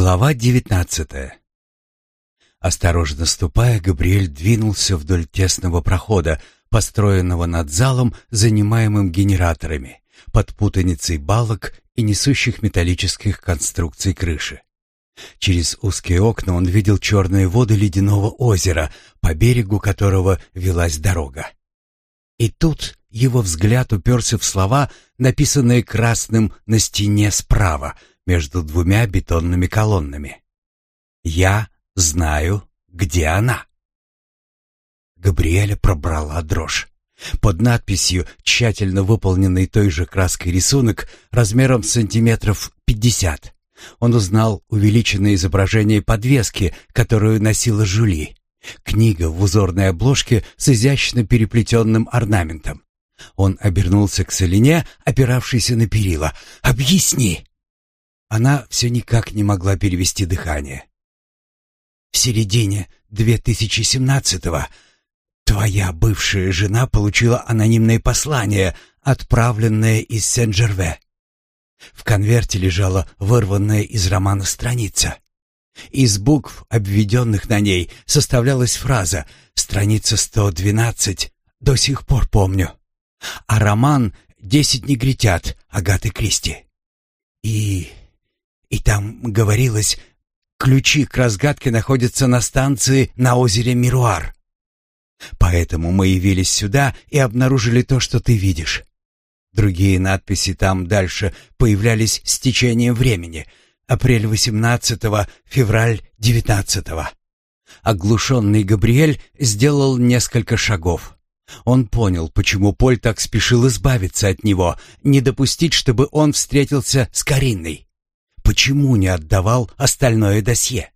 Глава девятнадцатая Осторожно ступая, Габриэль двинулся вдоль тесного прохода, построенного над залом, занимаемым генераторами, под путаницей балок и несущих металлических конструкций крыши. Через узкие окна он видел черные воды ледяного озера, по берегу которого велась дорога. И тут его взгляд уперся в слова, написанные красным на стене справа — между двумя бетонными колоннами. «Я знаю, где она». Габриэля пробрала дрожь. Под надписью, тщательно выполненный той же краской рисунок, размером сантиметров пятьдесят, он узнал увеличенное изображение подвески, которую носила Жюли. Книга в узорной обложке с изящно переплетенным орнаментом. Он обернулся к Солине, опиравшейся на перила. «Объясни!» Она все никак не могла перевести дыхание. В середине 2017-го твоя бывшая жена получила анонимное послание, отправленное из Сен-Жерве. В конверте лежала вырванная из романа страница. Из букв, обведенных на ней, составлялась фраза «Страница 112, до сих пор помню». А роман «Десять негритят» Агаты Кристи. И и там говорилось, ключи к разгадке находятся на станции на озере Мируар. Поэтому мы явились сюда и обнаружили то, что ты видишь. Другие надписи там дальше появлялись с течением времени. Апрель 18, февраль 19. Оглушенный Габриэль сделал несколько шагов. Он понял, почему Поль так спешил избавиться от него, не допустить, чтобы он встретился с Кариной почему не отдавал остальное досье.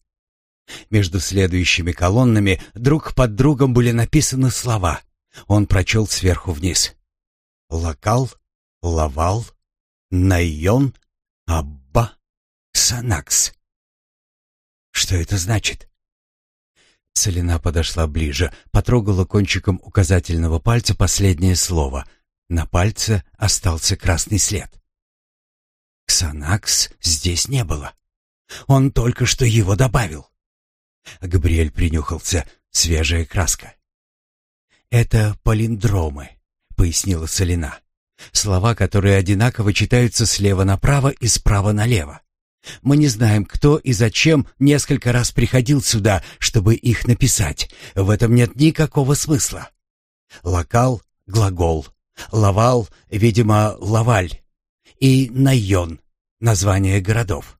Между следующими колоннами друг под другом были написаны слова. Он прочел сверху вниз. «Локал», «Лавал», «Найон», «Абба», «Санакс». «Что это значит?» Солина подошла ближе, потрогала кончиком указательного пальца последнее слово. На пальце остался красный след. Ксанакс здесь не было. Он только что его добавил. Габриэль принюхался. Свежая краска. «Это палиндромы», — пояснила Солина. «Слова, которые одинаково читаются слева направо и справа налево. Мы не знаем, кто и зачем несколько раз приходил сюда, чтобы их написать. В этом нет никакого смысла. Локал — глагол. Ловал, — видимо, лаваль и Найон — название городов.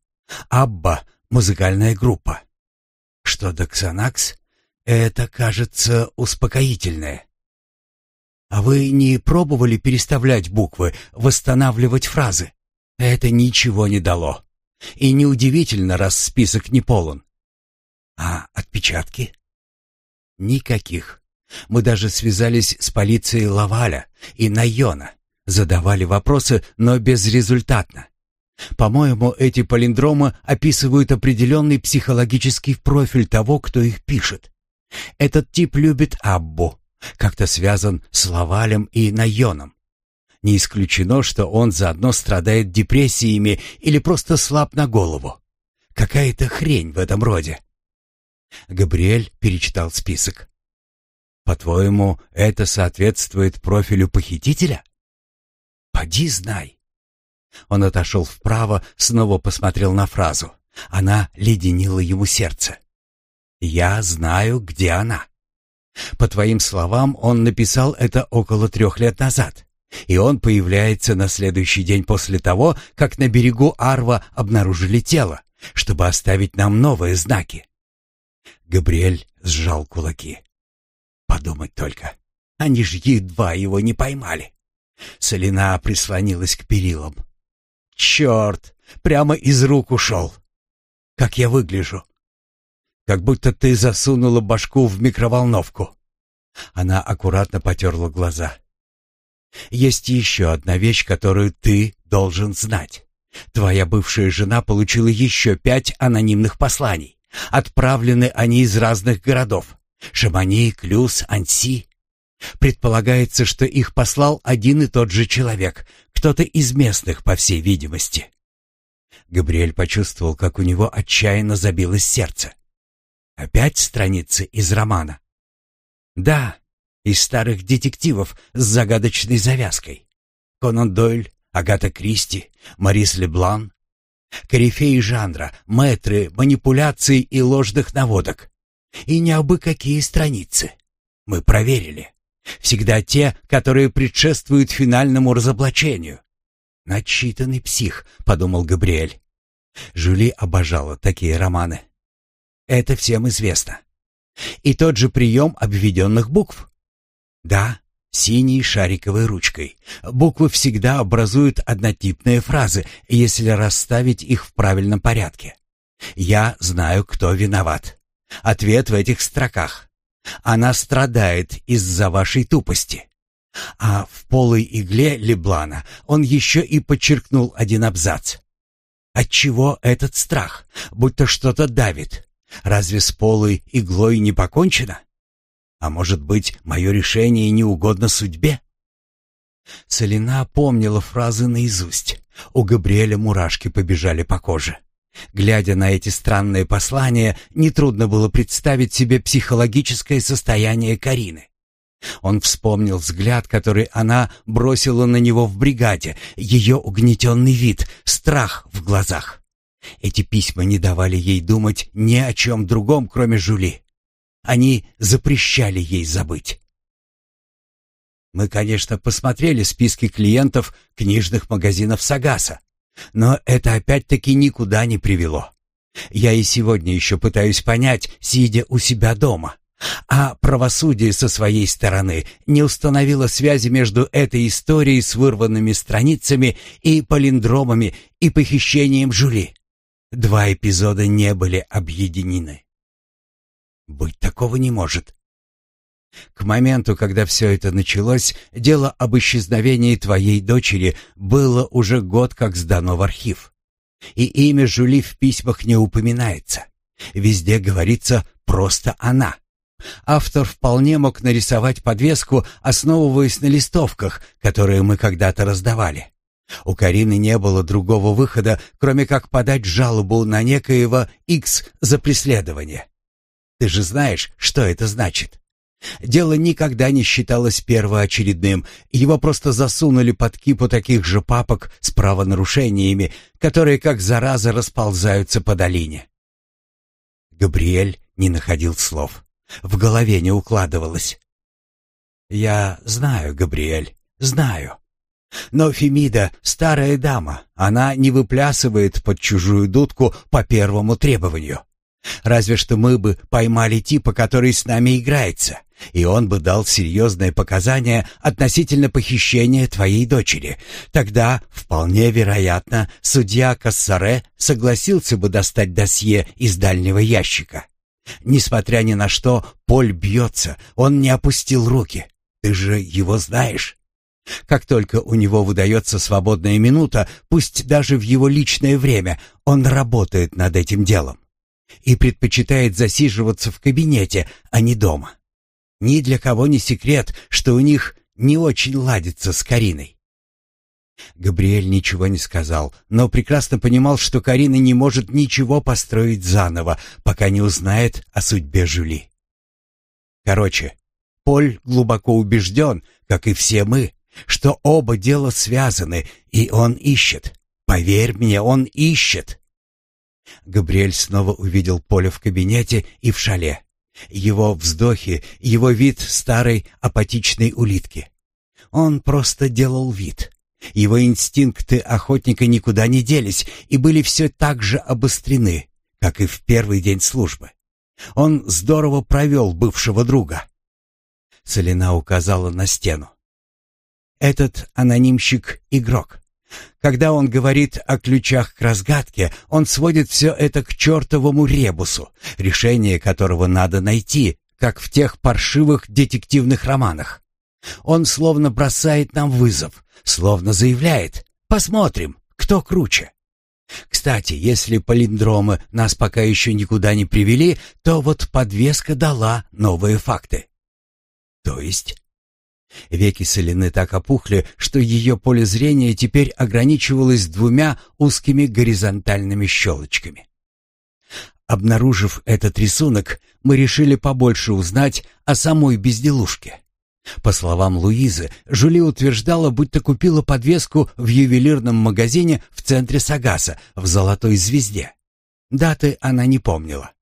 Абба — музыкальная группа. Что до Ксанакс, это, кажется, успокоительное. А вы не пробовали переставлять буквы, восстанавливать фразы? Это ничего не дало. И неудивительно, раз список не полон. А отпечатки? Никаких. Мы даже связались с полицией Лаваля и Найона. Задавали вопросы, но безрезультатно. По-моему, эти палиндромы описывают определенный психологический профиль того, кто их пишет. Этот тип любит Аббу, как-то связан с Лавалем и Найоном. Не исключено, что он заодно страдает депрессиями или просто слаб на голову. Какая-то хрень в этом роде. Габриэль перечитал список. «По-твоему, это соответствует профилю похитителя?» Поди знай. Он отошел вправо, снова посмотрел на фразу. Она леденила ему сердце. «Я знаю, где она». По твоим словам, он написал это около трех лет назад. И он появляется на следующий день после того, как на берегу Арва обнаружили тело, чтобы оставить нам новые знаки. Габриэль сжал кулаки. Подумать только, они же едва его не поймали. Солина прислонилась к перилам. «Черт! Прямо из рук ушел! Как я выгляжу!» «Как будто ты засунула башку в микроволновку!» Она аккуратно потерла глаза. «Есть еще одна вещь, которую ты должен знать. Твоя бывшая жена получила еще пять анонимных посланий. Отправлены они из разных городов. Шамани, Клюс, Анси. Предполагается, что их послал один и тот же человек, кто-то из местных, по всей видимости. Габриэль почувствовал, как у него отчаянно забилось сердце. Опять страницы из романа. Да, из старых детективов с загадочной завязкой. Конан Дойль, Агата Кристи, Марис Леблан. Корифеи жанра, метры, манипуляции и ложных наводок. И не абы какие страницы. Мы проверили. Всегда те, которые предшествуют финальному разоблачению. «Начитанный псих», — подумал Габриэль. Жюли обожала такие романы. Это всем известно. И тот же прием обведенных букв. Да, синей шариковой ручкой. Буквы всегда образуют однотипные фразы, если расставить их в правильном порядке. «Я знаю, кто виноват». Ответ в этих строках. Она страдает из-за вашей тупости. А в полой игле Леблана он еще и подчеркнул один абзац. Отчего этот страх? Будто что-то давит. Разве с полой иглой не покончено? А может быть, мое решение не угодно судьбе? Солина помнила фразы наизусть. У Габриэля мурашки побежали по коже. Глядя на эти странные послания, нетрудно было представить себе психологическое состояние Карины. Он вспомнил взгляд, который она бросила на него в бригаде, ее угнетенный вид, страх в глазах. Эти письма не давали ей думать ни о чем другом, кроме Жули. Они запрещали ей забыть. Мы, конечно, посмотрели списки клиентов книжных магазинов Сагаса. Но это опять-таки никуда не привело. Я и сегодня еще пытаюсь понять, сидя у себя дома. А правосудие со своей стороны не установило связи между этой историей с вырванными страницами и палиндромами и похищением Жюли. Два эпизода не были объединены. Быть такого не может. К моменту, когда все это началось, дело об исчезновении твоей дочери было уже год как сдано в архив. И имя Жули в письмах не упоминается. Везде говорится «просто она». Автор вполне мог нарисовать подвеску, основываясь на листовках, которые мы когда-то раздавали. У Карины не было другого выхода, кроме как подать жалобу на некоего X за преследование. Ты же знаешь, что это значит. Дело никогда не считалось первоочередным, его просто засунули под кипу таких же папок с правонарушениями, которые как зараза расползаются по долине. Габриэль не находил слов. В голове не укладывалось. «Я знаю, Габриэль, знаю. Но Фемида — старая дама, она не выплясывает под чужую дудку по первому требованию». Разве что мы бы поймали типа, который с нами играется, и он бы дал серьезные показания относительно похищения твоей дочери. Тогда, вполне вероятно, судья Кассаре согласился бы достать досье из дальнего ящика. Несмотря ни на что, Поль бьется, он не опустил руки. Ты же его знаешь. Как только у него выдается свободная минута, пусть даже в его личное время, он работает над этим делом и предпочитает засиживаться в кабинете, а не дома. Ни для кого не секрет, что у них не очень ладится с Кариной. Габриэль ничего не сказал, но прекрасно понимал, что Карина не может ничего построить заново, пока не узнает о судьбе Жюли. Короче, Поль глубоко убежден, как и все мы, что оба дела связаны, и он ищет. Поверь мне, он ищет. Габриэль снова увидел поле в кабинете и в шале. Его вздохи, его вид старой апатичной улитки. Он просто делал вид. Его инстинкты охотника никуда не делись и были все так же обострены, как и в первый день службы. Он здорово провел бывшего друга. Целина указала на стену. «Этот анонимщик — игрок. Когда он говорит о ключах к разгадке, он сводит все это к чертовому ребусу, решение которого надо найти, как в тех паршивых детективных романах. Он словно бросает нам вызов, словно заявляет «посмотрим, кто круче». Кстати, если палиндромы нас пока еще никуда не привели, то вот подвеска дала новые факты. То есть Веки Селены так опухли, что ее поле зрения теперь ограничивалось двумя узкими горизонтальными щелочками. Обнаружив этот рисунок, мы решили побольше узнать о самой безделушке. По словам Луизы, Жули утверждала, будто купила подвеску в ювелирном магазине в центре Сагаса в «Золотой звезде». Даты она не помнила.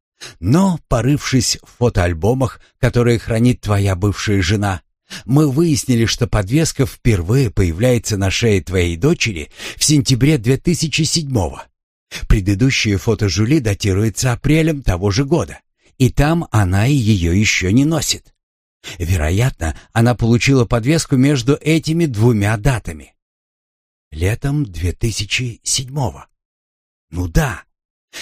Но, порывшись в фотоальбомах, которые хранит твоя бывшая жена, мы выяснили, что подвеска впервые появляется на шее твоей дочери в сентябре 2007-го. Предыдущее фото Жюли датируется апрелем того же года, и там она и ее еще не носит. Вероятно, она получила подвеску между этими двумя датами. Летом 2007-го. Ну да.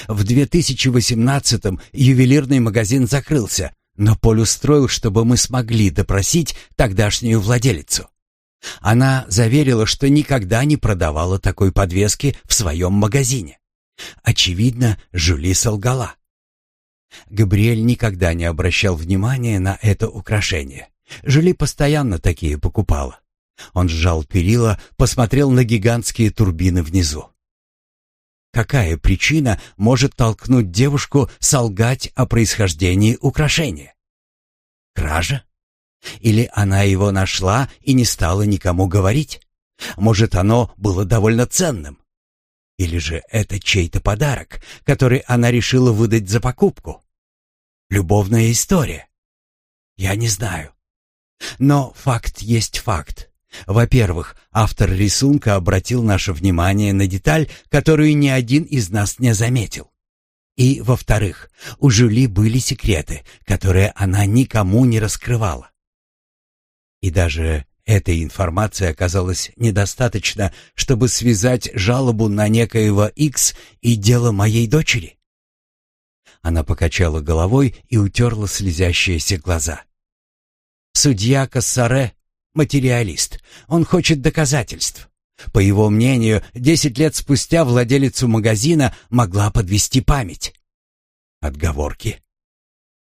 В 2018-м ювелирный магазин закрылся, но Поль устроил, чтобы мы смогли допросить тогдашнюю владелицу. Она заверила, что никогда не продавала такой подвески в своем магазине. Очевидно, Жюли солгала. Габриэль никогда не обращал внимания на это украшение. Жюли постоянно такие покупала. Он сжал перила, посмотрел на гигантские турбины внизу. Какая причина может толкнуть девушку солгать о происхождении украшения? Кража? Или она его нашла и не стала никому говорить? Может, оно было довольно ценным? Или же это чей-то подарок, который она решила выдать за покупку? Любовная история? Я не знаю. Но факт есть факт. Во-первых, автор рисунка обратил наше внимание на деталь, которую ни один из нас не заметил. И, во-вторых, у Жюли были секреты, которые она никому не раскрывала. И даже этой информации оказалось недостаточно, чтобы связать жалобу на некоего Икс и дело моей дочери. Она покачала головой и утерла слезящиеся глаза. Судья Кассаре материалист. Он хочет доказательств. По его мнению, 10 лет спустя владелицу магазина могла подвести память. Отговорки.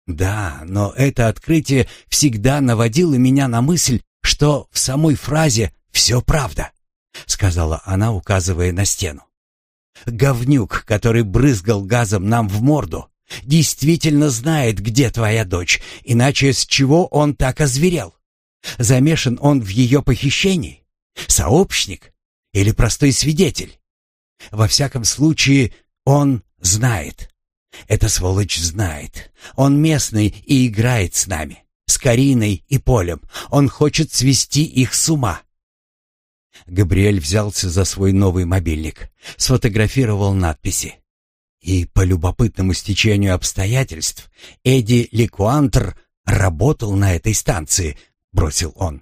Да, но это открытие всегда наводило меня на мысль, что в самой фразе «все правда», — сказала она, указывая на стену. «Говнюк, который брызгал газом нам в морду, действительно знает, где твоя дочь, иначе с чего он так озверел?» Замешан он в ее похищении? Сообщник? Или простой свидетель? Во всяком случае, он знает. Эта сволочь знает. Он местный и играет с нами, с Кариной и Полем. Он хочет свести их с ума. Габриэль взялся за свой новый мобильник, сфотографировал надписи. И по любопытному стечению обстоятельств Эдди Ликуантр работал на этой станции бросил он.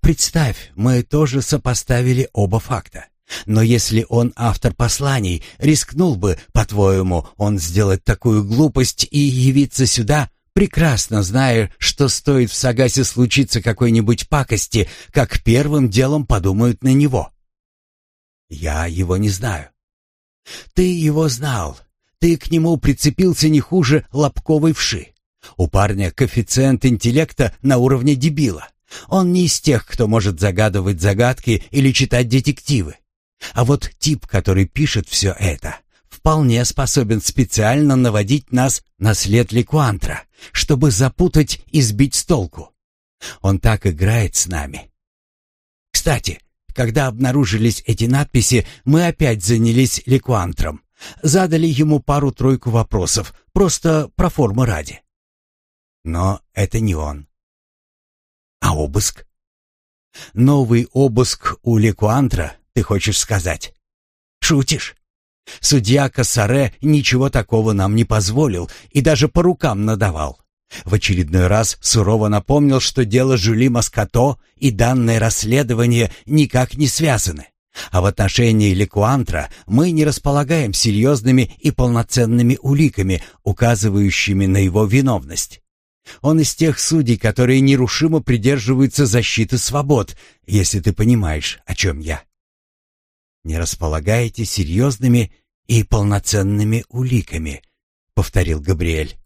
Представь, мы тоже сопоставили оба факта. Но если он автор посланий, рискнул бы, по-твоему, он сделать такую глупость и явиться сюда, прекрасно зная, что стоит в Сагасе случиться какой-нибудь пакости, как первым делом подумают на него? Я его не знаю. Ты его знал. Ты к нему прицепился не хуже лобковой вши. У парня коэффициент интеллекта на уровне дебила. Он не из тех, кто может загадывать загадки или читать детективы. А вот тип, который пишет все это, вполне способен специально наводить нас на след Ликуантра, чтобы запутать и сбить с толку. Он так играет с нами. Кстати, когда обнаружились эти надписи, мы опять занялись Ликуантром. Задали ему пару-тройку вопросов, просто про форму ради. Но это не он. А обыск? Новый обыск у Лекуантра, ты хочешь сказать? Шутишь? Судья Кассаре ничего такого нам не позволил и даже по рукам надавал. В очередной раз сурово напомнил, что дело Жюли Маскато и данное расследование никак не связаны. А в отношении Лекуантра мы не располагаем серьезными и полноценными уликами, указывающими на его виновность. Он из тех судей, которые нерушимо придерживаются защиты свобод, если ты понимаешь, о чем я. Не располагаете серьезными и полноценными уликами, повторил Габриэль.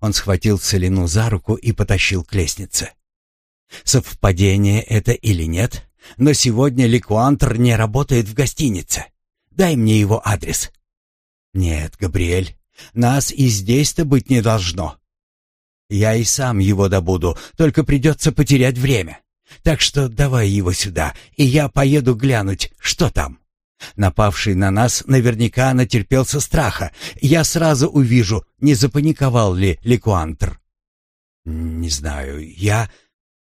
Он схватил Целину за руку и потащил к лестнице. Совпадение это или нет, но сегодня Ликуантр не работает в гостинице. Дай мне его адрес. Нет, Габриэль, нас и здесь-то быть не должно. Я и сам его добуду, только придется потерять время. Так что давай его сюда, и я поеду глянуть, что там. Напавший на нас наверняка натерпелся страха. Я сразу увижу, не запаниковал ли Ликуантр. Не знаю, я...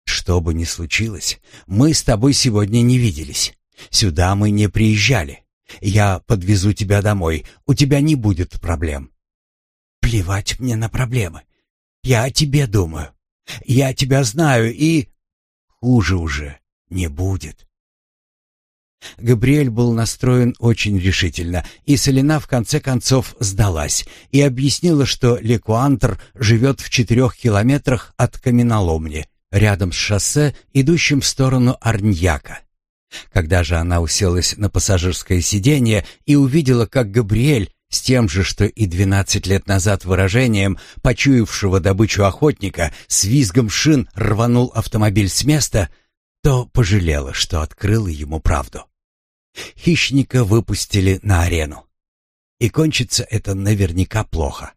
Что бы ни случилось, мы с тобой сегодня не виделись. Сюда мы не приезжали. Я подвезу тебя домой, у тебя не будет проблем. Плевать мне на проблемы. Я о тебе думаю. Я тебя знаю, и хуже уже не будет. Габриэль был настроен очень решительно, и Солина в конце концов сдалась и объяснила, что Лекуантр живет в четырех километрах от каменоломни, рядом с шоссе, идущим в сторону Арньяка. Когда же она уселась на пассажирское сиденье и увидела, как Габриэль с тем же, что и двенадцать лет назад выражением почуявшего добычу охотника с визгом шин рванул автомобиль с места, то пожалела, что открыла ему правду. Хищника выпустили на арену. И кончится это наверняка плохо.